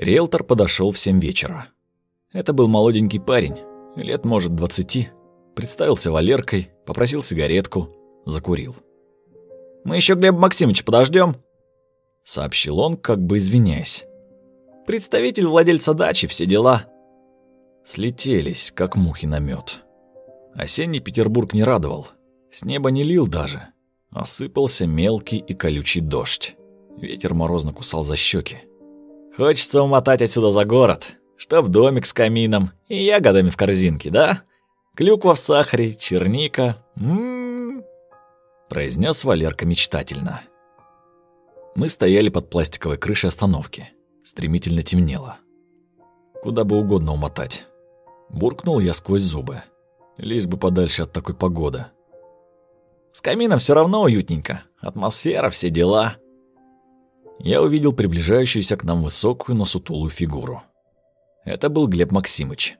Риэлтор подошел в семь вечера. Это был молоденький парень, лет, может, двадцати. Представился Валеркой, попросил сигаретку, закурил. «Мы еще Глеб Максимович подождем, сообщил он, как бы извиняясь. «Представитель владельца дачи, все дела». Слетелись, как мухи на мед. Осенний Петербург не радовал. С неба не лил даже. Осыпался мелкий и колючий дождь. Ветер морозно кусал за щеки. «Хочется умотать отсюда за город, чтоб домик с камином и ягодами в корзинке, да? Клюква в сахаре, черника. М-м-м!» произнес Валерка мечтательно. Мы стояли под пластиковой крышей остановки. Стремительно темнело. Куда бы угодно умотать. Буркнул я сквозь зубы. Лишь бы подальше от такой погоды. С камином все равно уютненько. Атмосфера, все дела. Я увидел приближающуюся к нам высокую, но сутулую фигуру. Это был Глеб Максимыч.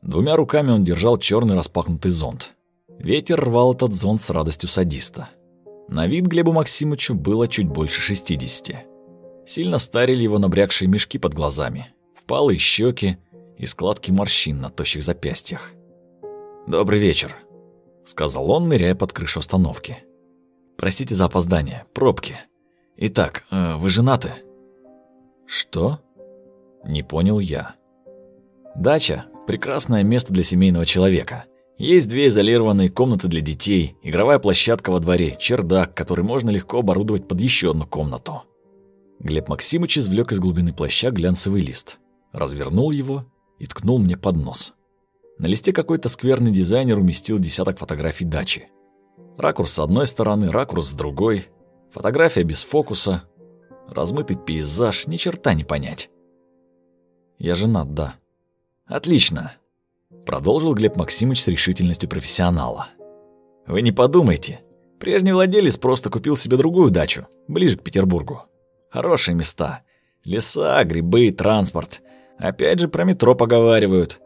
Двумя руками он держал черный распахнутый зонт. Ветер рвал этот зонт с радостью садиста. На вид Глебу Максимычу было чуть больше 60. Сильно старили его набрякшие мешки под глазами, впалые щеки и складки морщин на тощих запястьях. «Добрый вечер», — сказал он, ныряя под крышу остановки. «Простите за опоздание, пробки. Итак, э, вы женаты?» «Что?» Не понял я. «Дача — прекрасное место для семейного человека. Есть две изолированные комнаты для детей, игровая площадка во дворе, чердак, который можно легко оборудовать под еще одну комнату». Глеб Максимович извлек из глубины плаща глянцевый лист, развернул его и ткнул мне под нос. На листе какой-то скверный дизайнер уместил десяток фотографий дачи. Ракурс с одной стороны, ракурс с другой, фотография без фокуса, размытый пейзаж, ни черта не понять. Я женат, да. Отлично, продолжил Глеб Максимович с решительностью профессионала. Вы не подумайте, прежний владелец просто купил себе другую дачу, ближе к Петербургу. Хорошие места. Леса, грибы, транспорт. Опять же про метро поговаривают.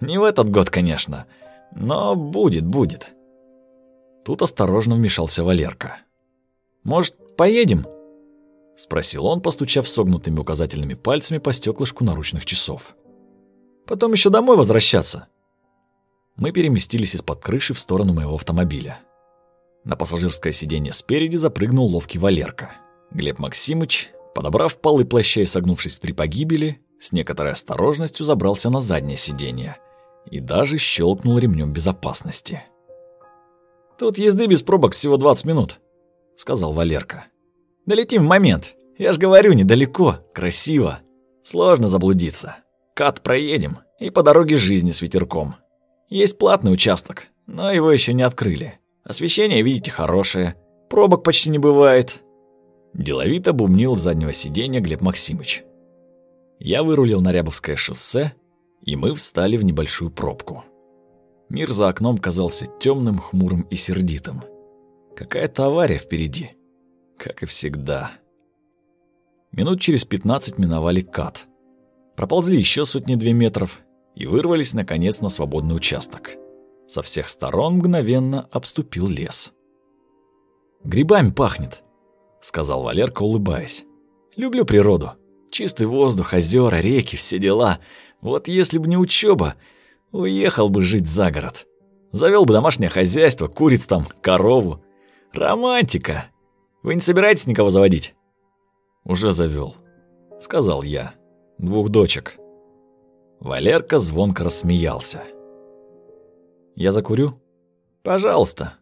Не в этот год, конечно, но будет, будет. Тут осторожно вмешался Валерка. «Может, поедем?» — спросил он, постучав согнутыми указательными пальцами по стеклышку наручных часов. «Потом еще домой возвращаться». Мы переместились из-под крыши в сторону моего автомобиля. На пассажирское сиденье спереди запрыгнул ловкий Валерка. Глеб Максимыч, подобрав полы плаща и согнувшись в три погибели, с некоторой осторожностью забрался на заднее сиденье и даже щелкнул ремнем безопасности. «Тут езды без пробок всего 20 минут», — сказал Валерка. «Долетим в момент. Я ж говорю, недалеко, красиво. Сложно заблудиться. Кат проедем и по дороге жизни с ветерком. Есть платный участок, но его еще не открыли. Освещение, видите, хорошее. Пробок почти не бывает». Деловито бумнил с заднего сиденья Глеб Максимыч. Я вырулил на Рябовское шоссе и мы встали в небольшую пробку. Мир за окном казался темным, хмурым и сердитым. Какая-то авария впереди, как и всегда. Минут через пятнадцать миновали кат. Проползли еще сотни-две метров и вырвались, наконец, на свободный участок. Со всех сторон мгновенно обступил лес. «Грибами пахнет», — сказал Валерка, улыбаясь. «Люблю природу. Чистый воздух, озера, реки, все дела. Вот если бы не учеба, уехал бы жить за город. Завел бы домашнее хозяйство, куриц там, корову. Романтика. Вы не собираетесь никого заводить? Уже завел, сказал я. Двух дочек. Валерка звонко рассмеялся. Я закурю? Пожалуйста.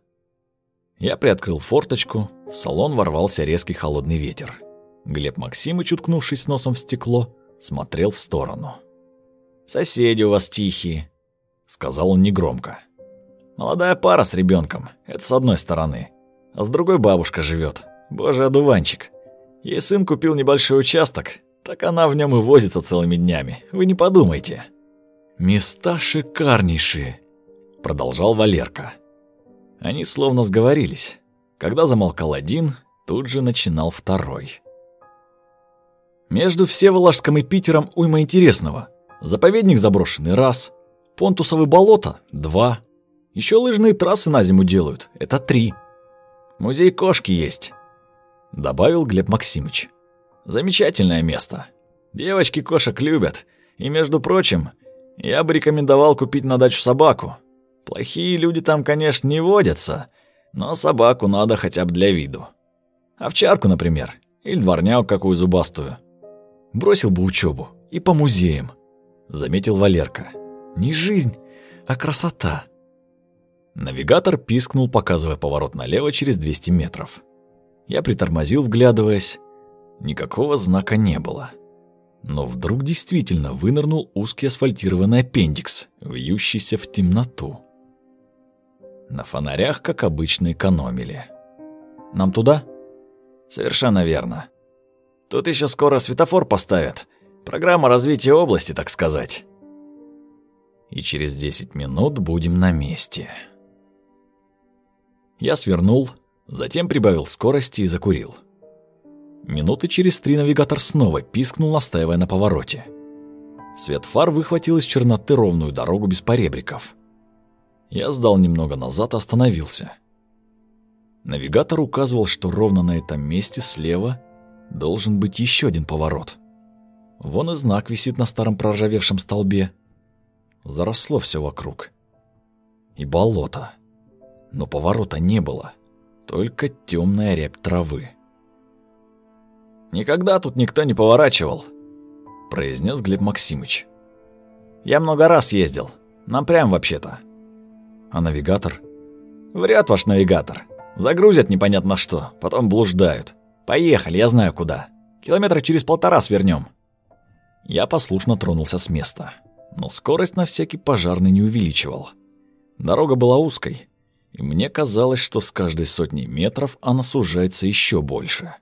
Я приоткрыл форточку, в салон ворвался резкий холодный ветер. Глеб Максимыч, уткнувшись носом в стекло, смотрел в сторону. «Соседи у вас тихие», — сказал он негромко. «Молодая пара с ребенком, это с одной стороны. А с другой бабушка живет. Боже, одуванчик. Ей сын купил небольшой участок, так она в нем и возится целыми днями. Вы не подумайте». «Места шикарнейшие», — продолжал Валерка. Они словно сговорились. Когда замолкал один, тут же начинал второй. Между Всеволожском и Питером уйма интересного. Заповедник заброшенный – раз. Понтусовые болота – два. Еще лыжные трассы на зиму делают – это три. Музей кошки есть, – добавил Глеб Максимыч. Замечательное место. Девочки кошек любят. И, между прочим, я бы рекомендовал купить на дачу собаку. Плохие люди там, конечно, не водятся, но собаку надо хотя бы для виду. Овчарку, например, или дворняку какую зубастую. Бросил бы учебу и по музеям, заметил Валерка. Не жизнь, а красота. Навигатор пискнул, показывая поворот налево через 200 метров. Я притормозил, вглядываясь. Никакого знака не было. Но вдруг действительно вынырнул узкий асфальтированный аппендикс, вьющийся в темноту. На фонарях, как обычно, экономили. «Нам туда?» «Совершенно верно. Тут еще скоро светофор поставят. Программа развития области, так сказать. И через 10 минут будем на месте». Я свернул, затем прибавил скорости и закурил. Минуты через три навигатор снова пискнул, настаивая на повороте. Свет фар выхватил из черноты ровную дорогу без поребриков. Я сдал немного назад и остановился. Навигатор указывал, что ровно на этом месте слева должен быть еще один поворот. Вон и знак висит на старом проржавевшем столбе. Заросло все вокруг. И болото. Но поворота не было, только темная рябь травы. «Никогда тут никто не поворачивал», — произнес Глеб Максимыч. «Я много раз ездил. Нам прям вообще-то». «А навигатор?» «Вряд ваш навигатор. Загрузят непонятно что, потом блуждают. Поехали, я знаю куда. Километра через полтора свернем. Я послушно тронулся с места, но скорость на всякий пожарный не увеличивал. Дорога была узкой, и мне казалось, что с каждой сотней метров она сужается еще больше.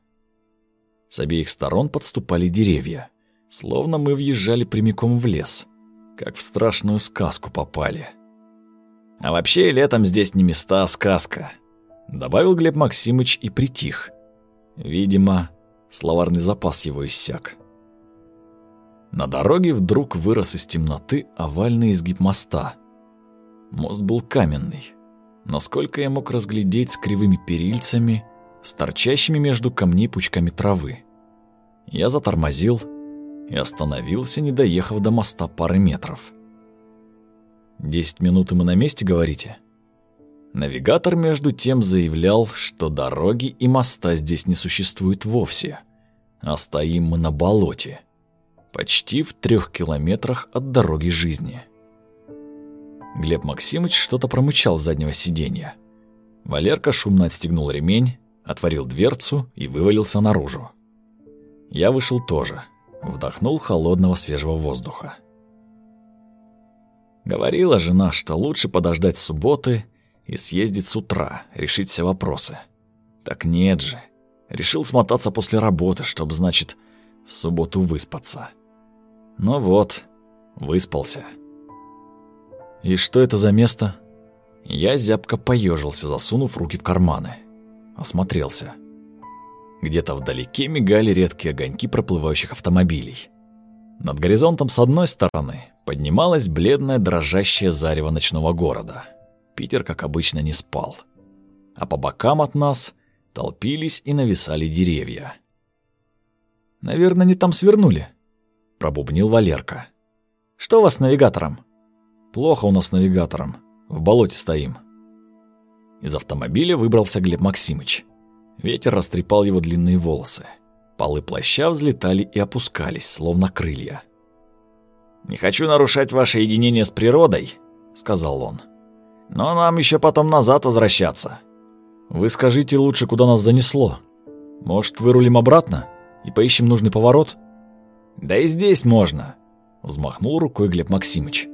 С обеих сторон подступали деревья, словно мы въезжали прямиком в лес, как в страшную сказку попали. А вообще летом здесь не места, а сказка, добавил Глеб Максимыч и притих. Видимо, словарный запас его иссяк. На дороге вдруг вырос из темноты овальный изгиб моста. Мост был каменный. Насколько я мог разглядеть с кривыми перильцами с торчащими между камней пучками травы. Я затормозил и остановился, не доехав до моста пары метров. «Десять минут и мы на месте, говорите?» Навигатор между тем заявлял, что дороги и моста здесь не существует вовсе, а стоим мы на болоте, почти в трех километрах от дороги жизни. Глеб Максимович что-то промычал с заднего сиденья. Валерка шумно отстегнул ремень, отворил дверцу и вывалился наружу. Я вышел тоже, вдохнул холодного свежего воздуха. Говорила жена, что лучше подождать субботы и съездить с утра, решить все вопросы. Так нет же. Решил смотаться после работы, чтобы, значит, в субботу выспаться. Ну вот, выспался. И что это за место? Я зябко поежился, засунув руки в карманы осмотрелся. Где-то вдалеке мигали редкие огоньки проплывающих автомобилей. Над горизонтом с одной стороны поднималось бледное дрожащее зарево ночного города. Питер, как обычно, не спал. А по бокам от нас толпились и нависали деревья. «Наверное, не там свернули», — пробубнил Валерка. «Что у вас с навигатором?» «Плохо у нас с навигатором. В болоте стоим», из автомобиля выбрался Глеб Максимыч. Ветер растрепал его длинные волосы. Полы плаща взлетали и опускались, словно крылья. «Не хочу нарушать ваше единение с природой», — сказал он. «Но нам еще потом назад возвращаться. Вы скажите лучше, куда нас занесло. Может, вырулим обратно и поищем нужный поворот?» «Да и здесь можно», — взмахнул рукой Глеб Максимыч.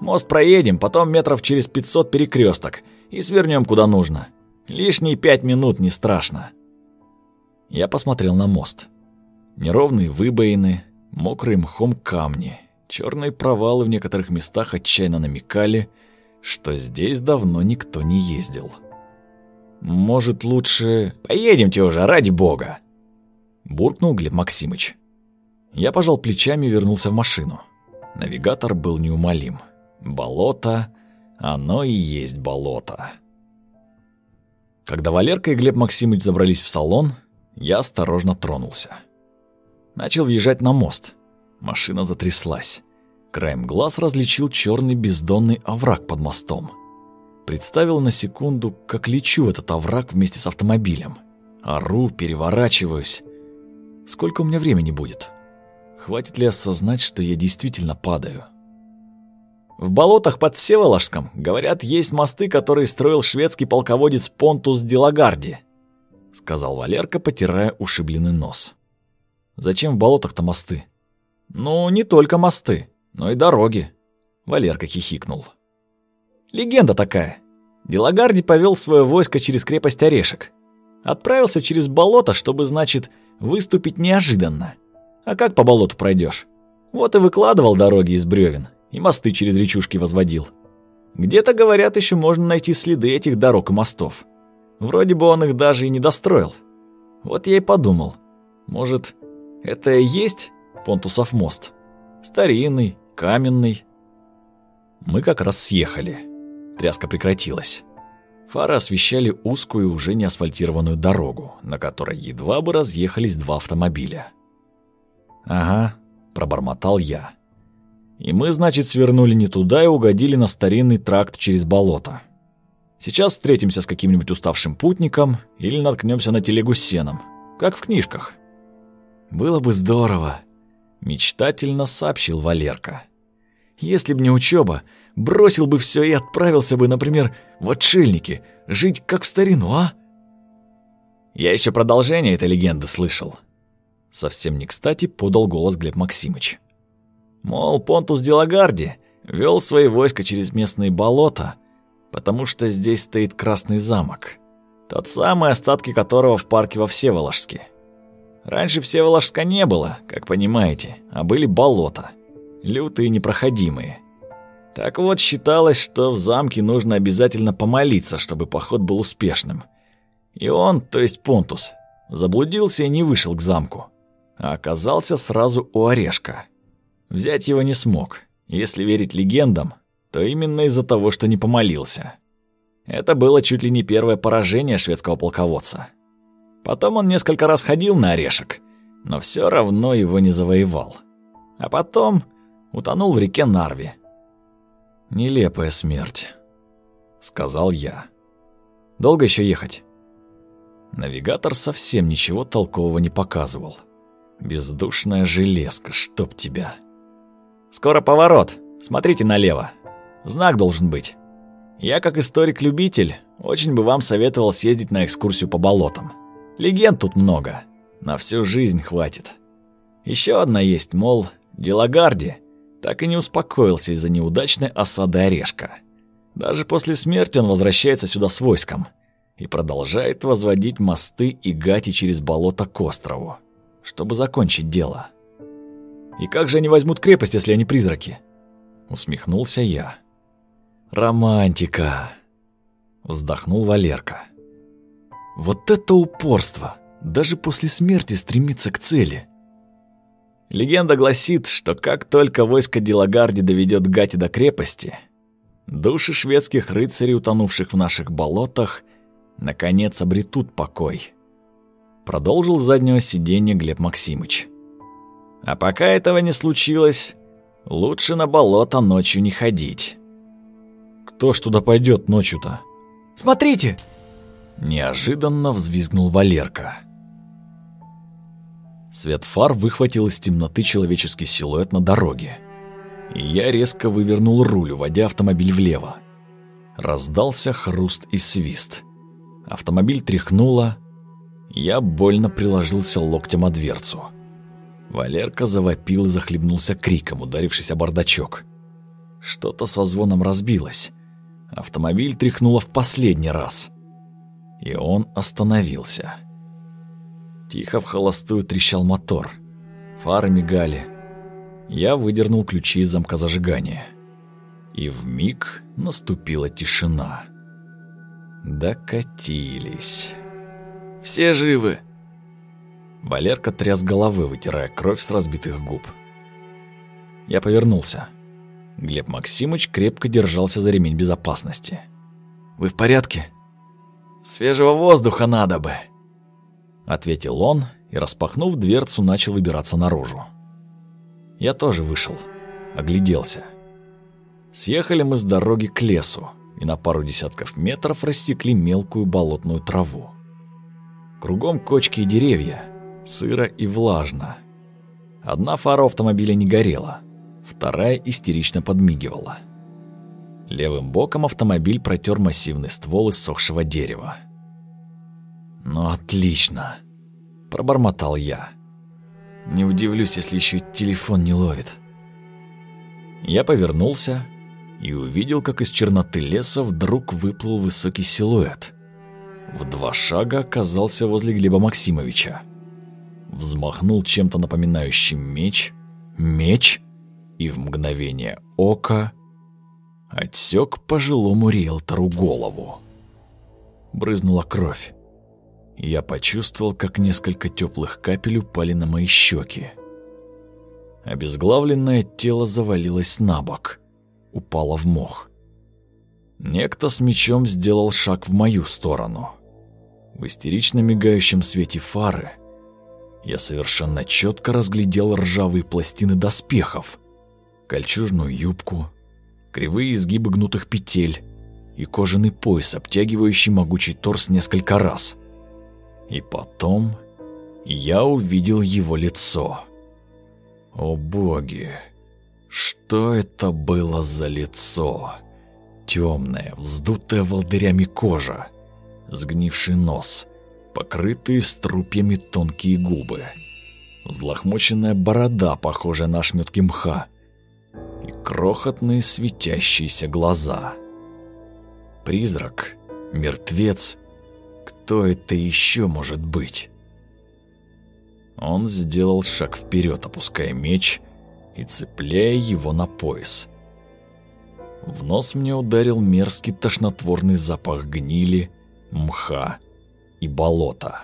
«Мост проедем, потом метров через пятьсот перекресток, и свернем куда нужно. Лишние пять минут не страшно. Я посмотрел на мост. Неровные выбоины, мокрые мхом камни, черные провалы в некоторых местах отчаянно намекали, что здесь давно никто не ездил. Может, лучше поедемте уже, ради бога, буркнул Глеб Максимыч. Я пожал плечами и вернулся в машину. Навигатор был неумолим. Болото, оно и есть болото. Когда Валерка и Глеб Максимович забрались в салон, я осторожно тронулся. Начал въезжать на мост, Машина затряслась. Краем глаз различил черный бездонный овраг под мостом. Представил на секунду, как лечу в этот овраг вместе с автомобилем. Ору, переворачиваюсь. Сколько у меня времени будет? Хватит ли осознать, что я действительно падаю? В болотах под Всеволожском, говорят, есть мосты, которые строил шведский полководец Понтус Делагарди, сказал Валерка, потирая ушибленный нос. Зачем в болотах-то мосты? Ну, не только мосты, но и дороги. Валерка хихикнул. Легенда такая. Делагарди повел свое войско через крепость Орешек. Отправился через болото, чтобы, значит, выступить неожиданно. А как по болоту пройдешь? Вот и выкладывал дороги из бревен и мосты через речушки возводил. Где-то, говорят, еще можно найти следы этих дорог и мостов. Вроде бы он их даже и не достроил. Вот я и подумал, может, это и есть Понтусов мост? Старинный, каменный. Мы как раз съехали. Тряска прекратилась. Фары освещали узкую, уже не асфальтированную дорогу, на которой едва бы разъехались два автомобиля. «Ага», — пробормотал я. И мы, значит, свернули не туда и угодили на старинный тракт через болото. Сейчас встретимся с каким-нибудь уставшим путником или наткнемся на телегу с сеном, как в книжках. Было бы здорово, мечтательно сообщил Валерка. Если б не учеба, бросил бы все и отправился бы, например, в отшельники, жить как в старину, а? Я еще продолжение этой легенды слышал. Совсем не кстати подал голос Глеб Максимыч. Мол, Понтус Делагарди вел свои войска через местные болота, потому что здесь стоит Красный замок, тот самый, остатки которого в парке во Всеволожске. Раньше Всеволожска не было, как понимаете, а были болота, лютые и непроходимые. Так вот, считалось, что в замке нужно обязательно помолиться, чтобы поход был успешным. И он, то есть Понтус, заблудился и не вышел к замку, а оказался сразу у Орешка. Взять его не смог. Если верить легендам, то именно из-за того, что не помолился. Это было чуть ли не первое поражение шведского полководца. Потом он несколько раз ходил на орешек, но все равно его не завоевал. А потом утонул в реке Нарви. «Нелепая смерть», — сказал я. «Долго еще ехать?» Навигатор совсем ничего толкового не показывал. Бездушная железка, чтоб тебя. Скоро поворот. Смотрите налево. Знак должен быть. Я, как историк-любитель, очень бы вам советовал съездить на экскурсию по болотам. Легенд тут много. На всю жизнь хватит. Еще одна есть, мол, Делагарди так и не успокоился из-за неудачной осады Орешка. Даже после смерти он возвращается сюда с войском и продолжает возводить мосты и гати через болото к острову, чтобы закончить дело. И как же они возьмут крепость, если они призраки? Усмехнулся я. Романтика. Вздохнул Валерка. Вот это упорство! Даже после смерти стремиться к цели. Легенда гласит, что как только войско Дилагарди доведет Гати до крепости, души шведских рыцарей, утонувших в наших болотах, наконец обретут покой. Продолжил заднего сиденья Глеб Максимыч. А пока этого не случилось, лучше на болото ночью не ходить. Кто ж туда пойдет ночью-то? Смотрите! Неожиданно взвизгнул Валерка. Свет фар выхватил из темноты человеческий силуэт на дороге. И я резко вывернул руль, уводя автомобиль влево. Раздался хруст и свист. Автомобиль тряхнуло. Я больно приложился локтем о дверцу. Валерка завопил и захлебнулся криком, ударившись о бардачок. Что-то со звоном разбилось. Автомобиль тряхнуло в последний раз. И он остановился. Тихо в холостую трещал мотор. Фары мигали. Я выдернул ключи из замка зажигания. И в миг наступила тишина. Докатились. «Все живы!» Валерка тряс головы, вытирая кровь с разбитых губ. Я повернулся. Глеб Максимыч крепко держался за ремень безопасности. «Вы в порядке?» «Свежего воздуха надо бы», — ответил он и, распахнув дверцу, начал выбираться наружу. Я тоже вышел, огляделся. Съехали мы с дороги к лесу и на пару десятков метров растекли мелкую болотную траву. Кругом кочки и деревья, сыро и влажно. Одна фара автомобиля не горела, вторая истерично подмигивала. Левым боком автомобиль протер массивный ствол иссохшего дерева. «Ну отлично!» – пробормотал я. «Не удивлюсь, если еще телефон не ловит». Я повернулся и увидел, как из черноты леса вдруг выплыл высокий силуэт. В два шага оказался возле Глеба Максимовича. Взмахнул чем-то напоминающим меч, меч, и в мгновение ока отсек пожилому риэлтору голову. Брызнула кровь. Я почувствовал, как несколько теплых капель упали на мои щеки. Обезглавленное тело завалилось на бок, упало в мох. Некто с мечом сделал шаг в мою сторону. В истерично мигающем свете фары я совершенно четко разглядел ржавые пластины доспехов, кольчужную юбку, кривые изгибы гнутых петель и кожаный пояс, обтягивающий могучий торс несколько раз. И потом я увидел его лицо. О боги, что это было за лицо? Темное, вздутая волдырями кожа, сгнивший нос, покрытые струпьями тонкие губы, взлохмоченная борода, похожая на шметки мха, и крохотные светящиеся глаза. Призрак, мертвец, кто это еще может быть? Он сделал шаг вперед, опуская меч и цепляя его на пояс. В нос мне ударил мерзкий тошнотворный запах гнили, мха и болота.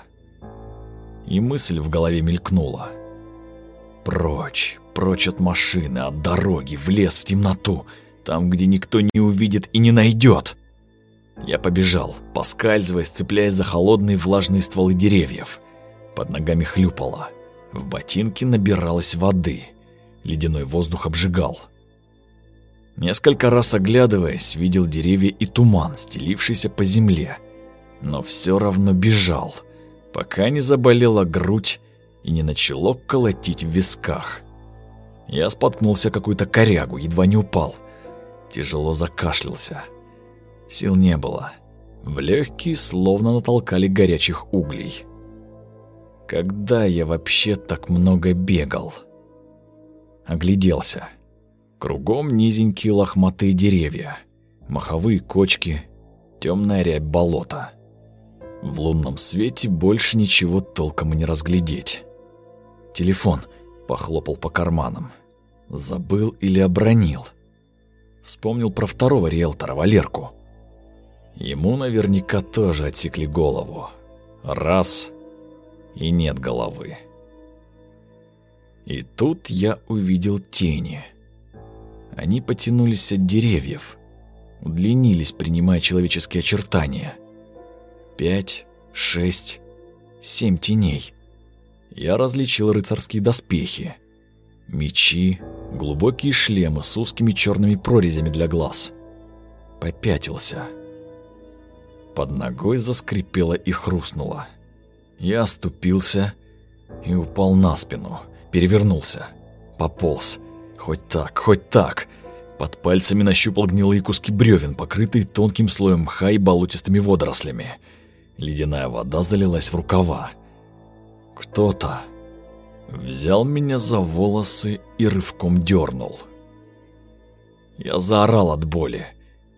И мысль в голове мелькнула. Прочь, прочь от машины, от дороги, в лес, в темноту, там, где никто не увидит и не найдет. Я побежал, поскальзываясь, цепляясь за холодные влажные стволы деревьев. Под ногами хлюпало. В ботинке набиралось воды. Ледяной воздух обжигал. Несколько раз оглядываясь, видел деревья и туман, стелившийся по земле. Но все равно бежал, пока не заболела грудь и не начало колотить в висках. Я споткнулся какую-то корягу, едва не упал. Тяжело закашлялся. Сил не было. В легкие словно натолкали горячих углей. Когда я вообще так много бегал? Огляделся. Кругом низенькие лохматые деревья, маховые кочки, темная рябь болота. В лунном свете больше ничего толком и не разглядеть. Телефон похлопал по карманам. Забыл или обронил. Вспомнил про второго риэлтора, Валерку. Ему наверняка тоже отсекли голову. Раз и нет головы. И тут я увидел тени. Они потянулись от деревьев, удлинились, принимая человеческие очертания. Пять, шесть, семь теней. Я различил рыцарские доспехи, мечи, глубокие шлемы с узкими черными прорезями для глаз. Попятился. Под ногой заскрипело и хрустнуло. Я оступился и упал на спину, перевернулся, пополз. Хоть так, хоть так. Под пальцами нащупал гнилые куски бревен, покрытые тонким слоем мха и болотистыми водорослями. Ледяная вода залилась в рукава. Кто-то взял меня за волосы и рывком дернул. Я заорал от боли,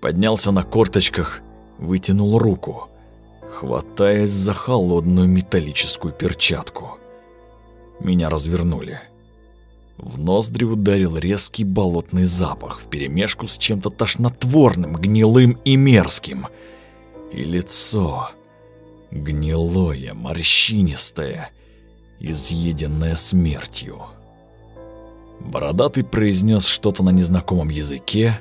поднялся на корточках, вытянул руку хватаясь за холодную металлическую перчатку. Меня развернули. В ноздри ударил резкий болотный запах вперемешку с чем-то тошнотворным, гнилым и мерзким. И лицо гнилое, морщинистое, изъеденное смертью. Бородатый произнес что-то на незнакомом языке.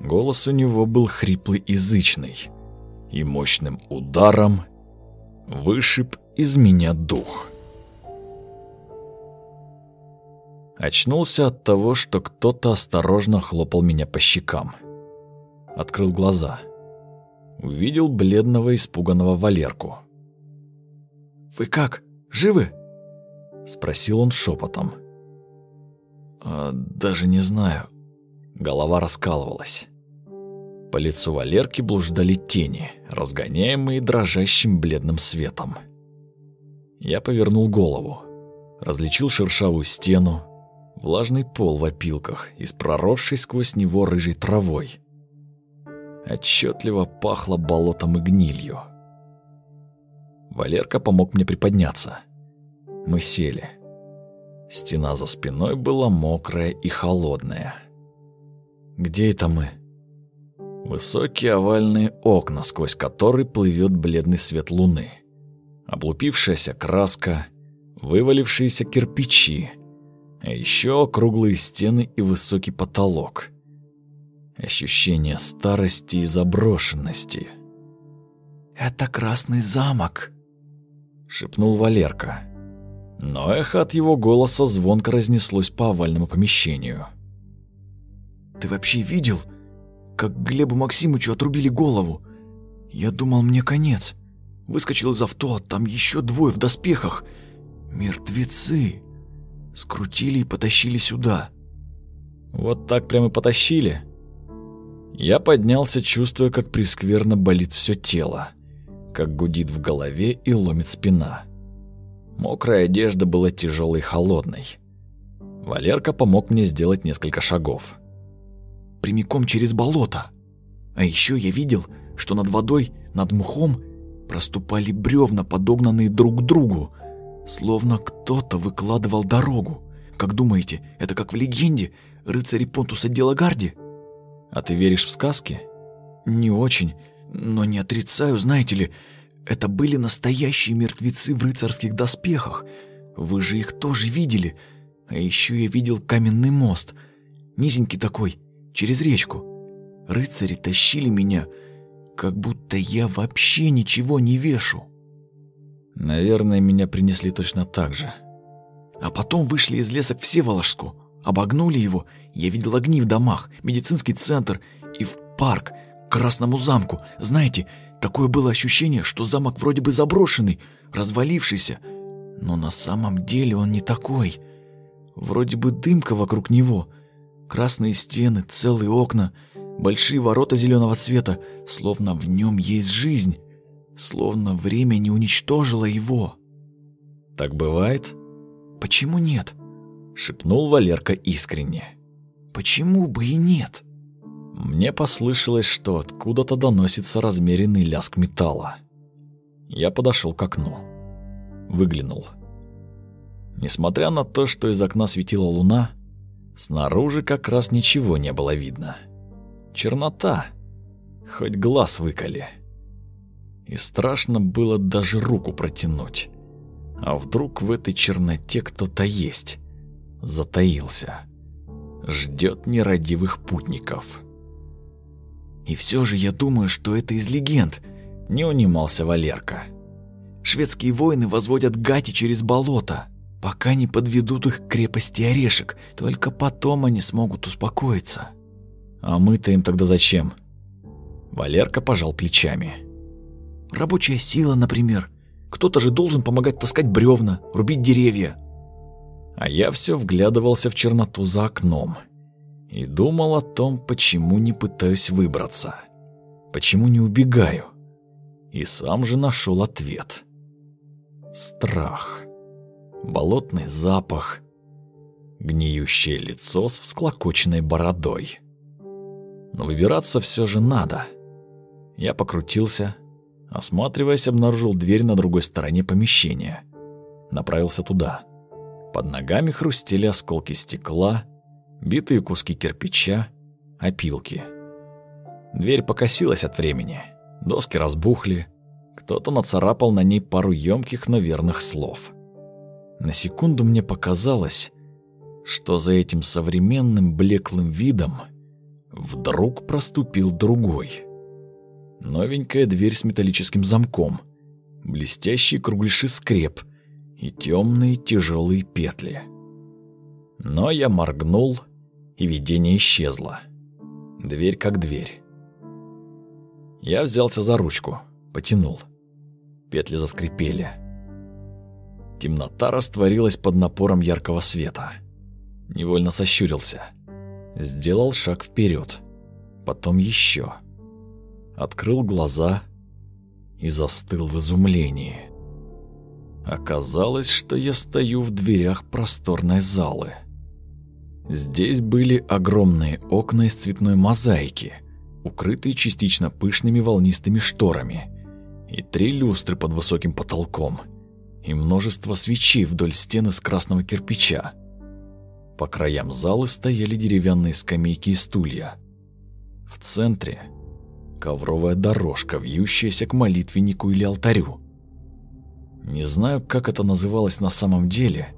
Голос у него был хриплый и зычный и мощным ударом вышиб из меня дух. Очнулся от того, что кто-то осторожно хлопал меня по щекам. Открыл глаза. Увидел бледного испуганного Валерку. «Вы как, живы?» Спросил он шепотом. «А, «Даже не знаю». Голова раскалывалась. По лицу Валерки блуждали тени, разгоняемые дрожащим бледным светом. Я повернул голову, различил шершавую стену, влажный пол в опилках и проросшей сквозь него рыжей травой. Отчетливо пахло болотом и гнилью. Валерка помог мне приподняться. Мы сели. Стена за спиной была мокрая и холодная. «Где это мы?» Высокие овальные окна, сквозь которые плывет бледный свет луны. Облупившаяся краска, вывалившиеся кирпичи, а еще круглые стены и высокий потолок. Ощущение старости и заброшенности. «Это Красный замок», — шепнул Валерка. Но эхо от его голоса звонко разнеслось по овальному помещению. «Ты вообще видел?» как Глебу Максимовичу отрубили голову. Я думал, мне конец. Выскочил из авто, а там еще двое в доспехах. Мертвецы. Скрутили и потащили сюда. Вот так прямо потащили. Я поднялся, чувствуя, как прискверно болит все тело, как гудит в голове и ломит спина. Мокрая одежда была тяжелой и холодной. Валерка помог мне сделать несколько шагов прямиком через болото. А еще я видел, что над водой, над мхом проступали бревна, подогнанные друг к другу, словно кто-то выкладывал дорогу. Как думаете, это как в легенде рыцари Понтуса Делагарди? А ты веришь в сказки? Не очень, но не отрицаю, знаете ли, это были настоящие мертвецы в рыцарских доспехах. Вы же их тоже видели. А еще я видел каменный мост, низенький такой, через речку. Рыцари тащили меня, как будто я вообще ничего не вешу. Наверное, меня принесли точно так же. А потом вышли из леса к Всеволожску, обогнули его, я видел огни в домах, медицинский центр и в парк, к Красному замку. Знаете, такое было ощущение, что замок вроде бы заброшенный, развалившийся, но на самом деле он не такой. Вроде бы дымка вокруг него, Красные стены, целые окна, большие ворота зеленого цвета, словно в нем есть жизнь, словно время не уничтожило его. Так бывает? Почему нет? шепнул Валерка искренне. Почему бы и нет? Мне послышалось, что откуда-то доносится размеренный лязг металла. Я подошел к окну. Выглянул. Несмотря на то, что из окна светила луна, Снаружи как раз ничего не было видно. Чернота, хоть глаз выколи. И страшно было даже руку протянуть. А вдруг в этой черноте кто-то есть? Затаился. Ждет нерадивых путников. И все же я думаю, что это из легенд, не унимался Валерка. Шведские воины возводят гати через болото пока не подведут их к крепости Орешек. Только потом они смогут успокоиться. А мы-то им тогда зачем? Валерка пожал плечами. Рабочая сила, например. Кто-то же должен помогать таскать бревна, рубить деревья. А я все вглядывался в черноту за окном и думал о том, почему не пытаюсь выбраться, почему не убегаю. И сам же нашел ответ. Страх болотный запах, гниющее лицо с всклокоченной бородой. Но выбираться все же надо. Я покрутился, осматриваясь, обнаружил дверь на другой стороне помещения. Направился туда. Под ногами хрустели осколки стекла, битые куски кирпича, опилки. Дверь покосилась от времени, доски разбухли, кто-то нацарапал на ней пару ёмких, но верных слов. На секунду мне показалось, что за этим современным блеклым видом вдруг проступил другой. Новенькая дверь с металлическим замком, блестящий кругляший скреп и темные тяжелые петли. Но я моргнул, и видение исчезло. Дверь как дверь. Я взялся за ручку, потянул. Петли заскрипели. Темнота растворилась под напором яркого света. Невольно сощурился. Сделал шаг вперед, потом еще. Открыл глаза и застыл в изумлении. Оказалось, что я стою в дверях просторной залы. Здесь были огромные окна из цветной мозаики, укрытые частично пышными волнистыми шторами, и три люстры под высоким потолком, и множество свечей вдоль стены с красного кирпича. По краям залы стояли деревянные скамейки и стулья. В центре ковровая дорожка, вьющаяся к молитвеннику или алтарю. Не знаю, как это называлось на самом деле,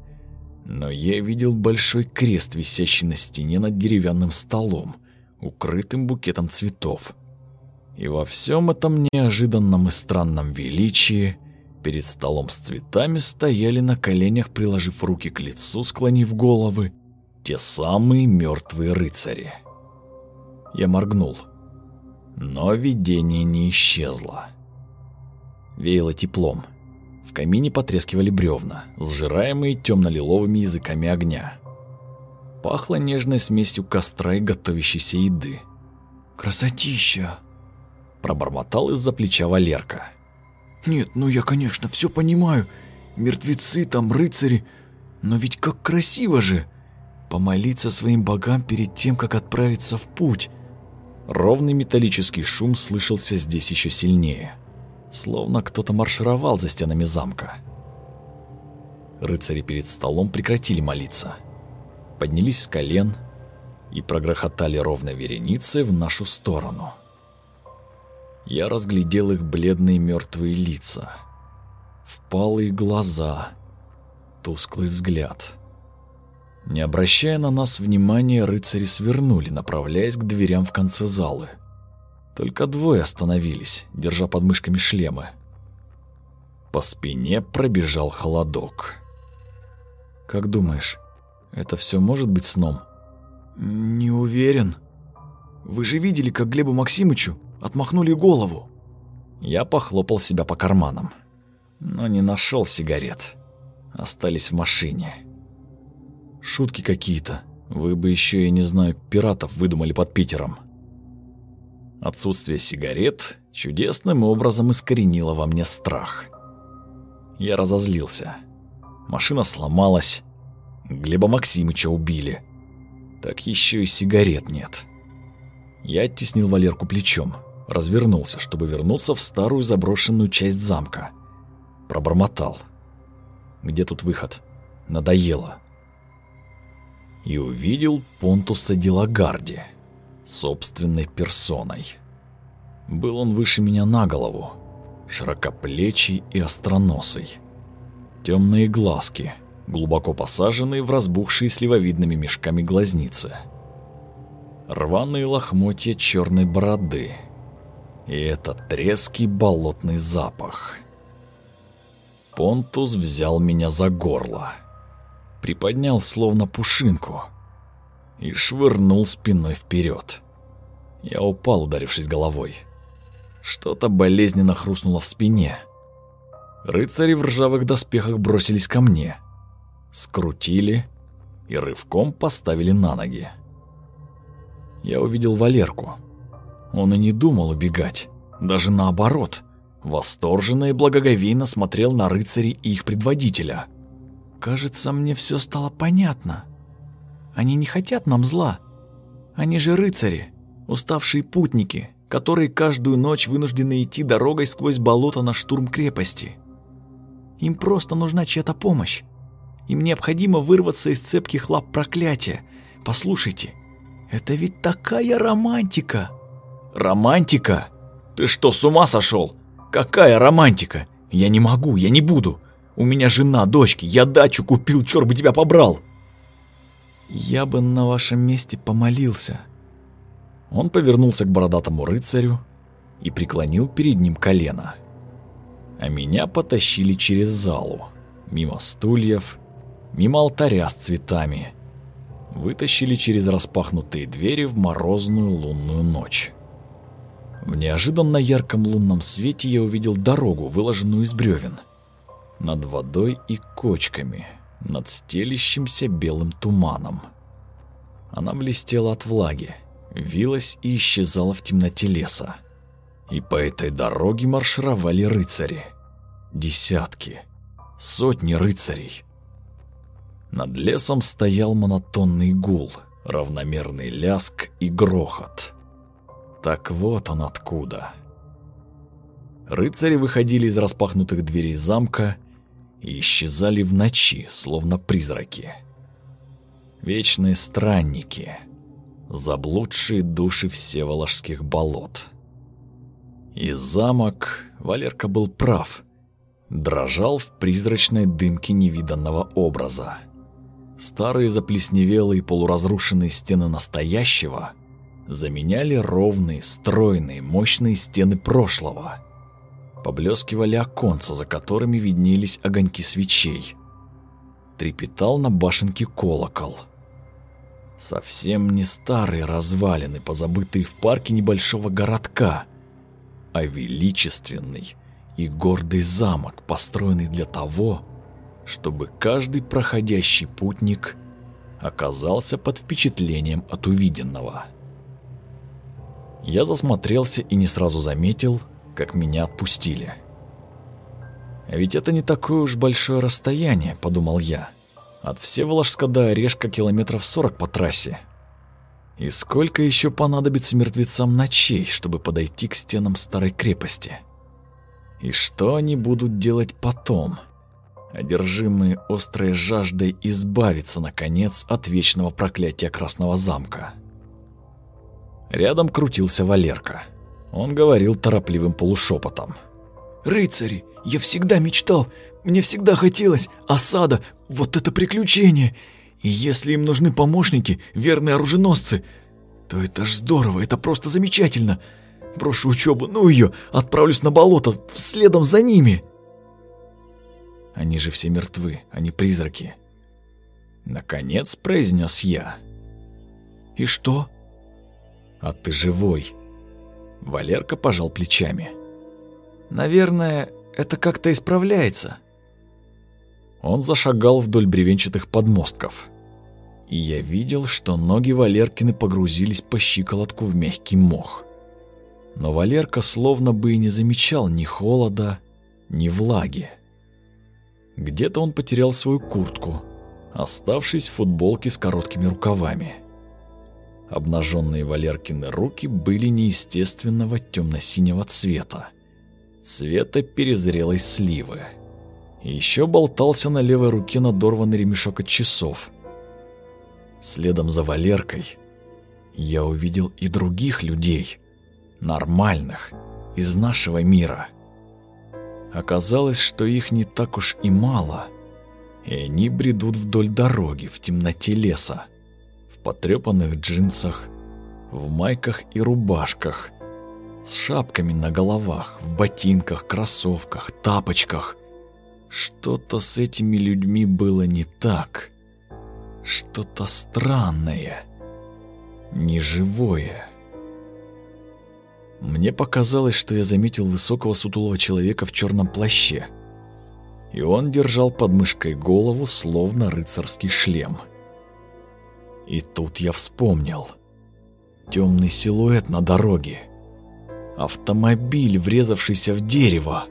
но я видел большой крест, висящий на стене над деревянным столом, укрытым букетом цветов. И во всем этом неожиданном и странном величии перед столом с цветами стояли на коленях, приложив руки к лицу, склонив головы, те самые мертвые рыцари. Я моргнул, но видение не исчезло. Веяло теплом. В камине потрескивали бревна, сжираемые темно-лиловыми языками огня. Пахло нежной смесью костра и готовящейся еды. «Красотища!» Пробормотал из-за плеча Валерка. «Нет, ну я, конечно, все понимаю. Мертвецы там, рыцари. Но ведь как красиво же! Помолиться своим богам перед тем, как отправиться в путь!» Ровный металлический шум слышался здесь еще сильнее словно кто-то маршировал за стенами замка. Рыцари перед столом прекратили молиться, поднялись с колен и прогрохотали ровно вереницей в нашу сторону. Я разглядел их бледные мертвые лица, впалые глаза, тусклый взгляд. Не обращая на нас внимания, рыцари свернули, направляясь к дверям в конце залы. Только двое остановились, держа под мышками шлемы. По спине пробежал холодок. «Как думаешь, это все может быть сном?» «Не уверен. Вы же видели, как Глебу Максимычу отмахнули голову?» Я похлопал себя по карманам, но не нашел сигарет. Остались в машине. Шутки какие-то. Вы бы еще и, не знаю, пиратов выдумали под Питером. Отсутствие сигарет чудесным образом искоренило во мне страх. Я разозлился. Машина сломалась. Глеба Максимыча убили. Так еще и сигарет нет. Я оттеснил Валерку плечом, развернулся, чтобы вернуться в старую заброшенную часть замка. Пробормотал. Где тут выход? Надоело. И увидел Понтуса Делагарди собственной персоной. Был он выше меня на голову, широкоплечий и остроносый. Темные глазки, глубоко посаженные в разбухшие сливовидными мешками глазницы. Рваные лохмотья черной бороды. И этот резкий болотный запах. Понтус взял меня за горло. Приподнял словно пушинку — и швырнул спиной вперед. Я упал, ударившись головой. Что-то болезненно хрустнуло в спине. Рыцари в ржавых доспехах бросились ко мне, скрутили и рывком поставили на ноги. Я увидел Валерку. Он и не думал убегать, даже наоборот, восторженно и благоговейно смотрел на рыцарей и их предводителя. «Кажется, мне все стало понятно», они не хотят нам зла. Они же рыцари, уставшие путники, которые каждую ночь вынуждены идти дорогой сквозь болото на штурм крепости. Им просто нужна чья-то помощь. Им необходимо вырваться из цепких лап проклятия. Послушайте, это ведь такая романтика. Романтика? Ты что, с ума сошел? Какая романтика? Я не могу, я не буду. У меня жена, дочки, я дачу купил, черт бы тебя побрал. Я бы на вашем месте помолился. Он повернулся к бородатому рыцарю и преклонил перед ним колено. А меня потащили через залу, мимо стульев, мимо алтаря с цветами, вытащили через распахнутые двери в морозную лунную ночь. В неожиданно ярком лунном свете я увидел дорогу, выложенную из бревен. Над водой и кочками, над стелящимся белым туманом. Она блестела от влаги, вилась и исчезала в темноте леса. И по этой дороге маршировали рыцари. Десятки, сотни рыцарей. Над лесом стоял монотонный гул, равномерный ляск и грохот. Так вот он откуда. Рыцари выходили из распахнутых дверей замка и исчезали в ночи, словно призраки. Вечные странники, заблудшие души всеволожских болот. И замок, Валерка был прав, дрожал в призрачной дымке невиданного образа. Старые заплесневелые полуразрушенные стены настоящего заменяли ровные, стройные, мощные стены прошлого. Поблескивали оконца, за которыми виднелись огоньки свечей. Трепетал на башенке колокол. Совсем не старые развалины, позабытые в парке небольшого городка, а величественный и гордый замок, построенный для того, чтобы каждый проходящий путник оказался под впечатлением от увиденного. Я засмотрелся и не сразу заметил, как меня отпустили. А ведь это не такое уж большое расстояние, подумал я. От Всеволожска до Орешка километров сорок по трассе. И сколько еще понадобится мертвецам ночей, чтобы подойти к стенам старой крепости? И что они будут делать потом? — одержимые острой жаждой избавиться, наконец, от вечного проклятия Красного замка. Рядом крутился Валерка. Он говорил торопливым полушепотом. «Рыцари, я всегда мечтал, мне всегда хотелось осада, вот это приключение. И если им нужны помощники, верные оруженосцы, то это ж здорово, это просто замечательно. Брошу учебу, ну ее, отправлюсь на болото, следом за ними». Они же все мертвы, они призраки. Наконец произнес я. И что? А ты живой. Валерка пожал плечами. Наверное, это как-то исправляется. Он зашагал вдоль бревенчатых подмостков. И я видел, что ноги Валеркины погрузились по щиколотку в мягкий мох. Но Валерка словно бы и не замечал ни холода, ни влаги. Где-то он потерял свою куртку, оставшись в футболке с короткими рукавами. Обнаженные Валеркины руки были неестественного темно-синего цвета, цвета перезрелой сливы. Еще болтался на левой руке надорванный ремешок от часов. Следом за Валеркой я увидел и других людей, нормальных, из нашего мира – Оказалось, что их не так уж и мало, и они бредут вдоль дороги в темноте леса, потрепанных джинсах, в майках и рубашках, с шапками на головах, в ботинках, кроссовках, тапочках. Что-то с этими людьми было не так, что-то странное, неживое. Мне показалось, что я заметил высокого сутулого человека в черном плаще. И он держал под мышкой голову, словно рыцарский шлем. И тут я вспомнил. Темный силуэт на дороге. Автомобиль, врезавшийся в дерево.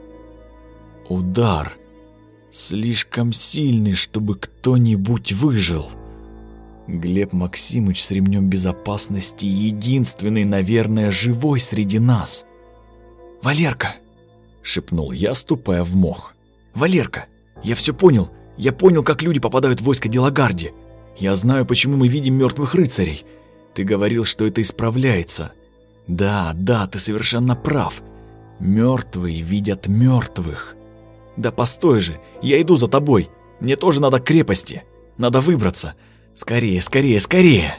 Удар. Слишком сильный, чтобы кто-нибудь выжил. Глеб Максимыч с ремнем безопасности единственный, наверное, живой среди нас. «Валерка!» — шепнул я, ступая в мох. «Валерка, я все понял. Я понял, как люди попадают в войско Делагарди. Я знаю, почему мы видим мертвых рыцарей. Ты говорил, что это исправляется. Да, да, ты совершенно прав. Мертвые видят мертвых. Да постой же, я иду за тобой. Мне тоже надо к крепости. Надо выбраться. Скорее, скорее, скорее!»